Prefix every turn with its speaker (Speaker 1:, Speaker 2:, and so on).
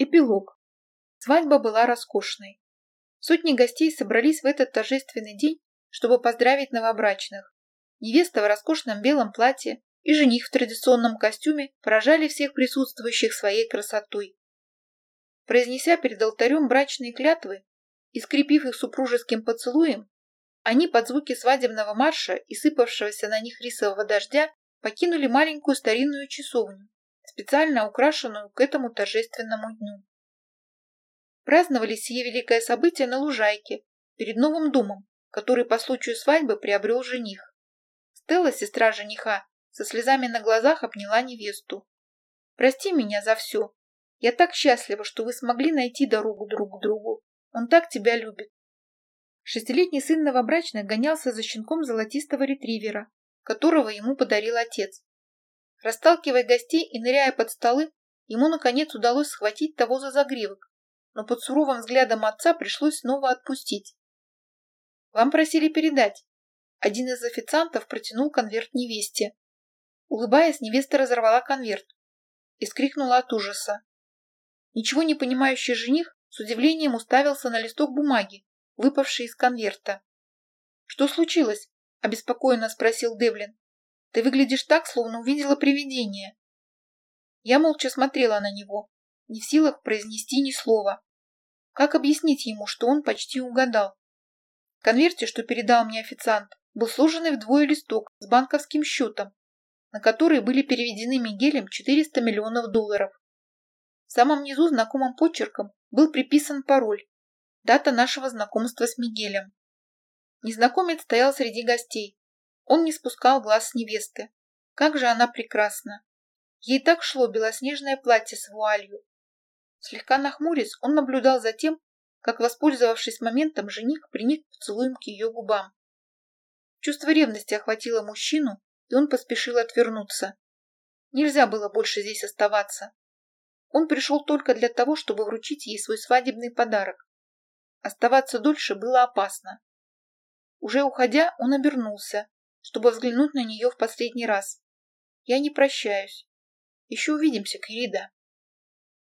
Speaker 1: Эпилог. Свадьба была роскошной. Сотни гостей собрались в этот торжественный день, чтобы поздравить новобрачных. Невеста в роскошном белом платье и жених в традиционном костюме поражали всех присутствующих своей красотой. Произнеся перед алтарем брачные клятвы и скрепив их супружеским поцелуем, они под звуки свадебного марша и сыпавшегося на них рисового дождя покинули маленькую старинную часовню, специально украшенную к этому торжественному дню. Праздновали сие великое событие на лужайке, перед новым домом, который по случаю свадьбы приобрел жених. Стелла, сестра жениха, со слезами на глазах обняла невесту. «Прости меня за все. Я так счастлива, что вы смогли найти дорогу друг к другу. Он так тебя любит». Шестилетний сын новобрачных гонялся за щенком золотистого ретривера, которого ему подарил отец. Расталкивая гостей и ныряя под столы, ему, наконец, удалось схватить того за загривок, но под суровым взглядом отца пришлось снова отпустить. «Вам просили передать». Один из официантов протянул конверт невесте. Улыбаясь, невеста разорвала конверт и скрикнула от ужаса. Ничего не понимающий жених с удивлением уставился на листок бумаги, выпавший из конверта. «Что случилось?» – обеспокоенно спросил Девлин. Ты выглядишь так, словно увидела привидение. Я молча смотрела на него, не в силах произнести ни слова. Как объяснить ему, что он почти угадал? В конверте, что передал мне официант, был сложенный вдвое листок с банковским счетом, на который были переведены Мигелем 400 миллионов долларов. В самом низу знакомым почерком был приписан пароль, дата нашего знакомства с Мигелем. Незнакомец стоял среди гостей, он не спускал глаз с невесты. Как же она прекрасна! Ей так шло белоснежное платье с вуалью. Слегка нахмурясь, он наблюдал за тем, как, воспользовавшись моментом, жених приник поцелуем к ее губам. Чувство ревности охватило мужчину, и он поспешил отвернуться. Нельзя было больше здесь оставаться. Он пришел только для того, чтобы вручить ей свой свадебный подарок. Оставаться дольше было опасно. Уже уходя, он обернулся чтобы взглянуть на нее в последний раз. Я не прощаюсь. Еще увидимся, Кирида.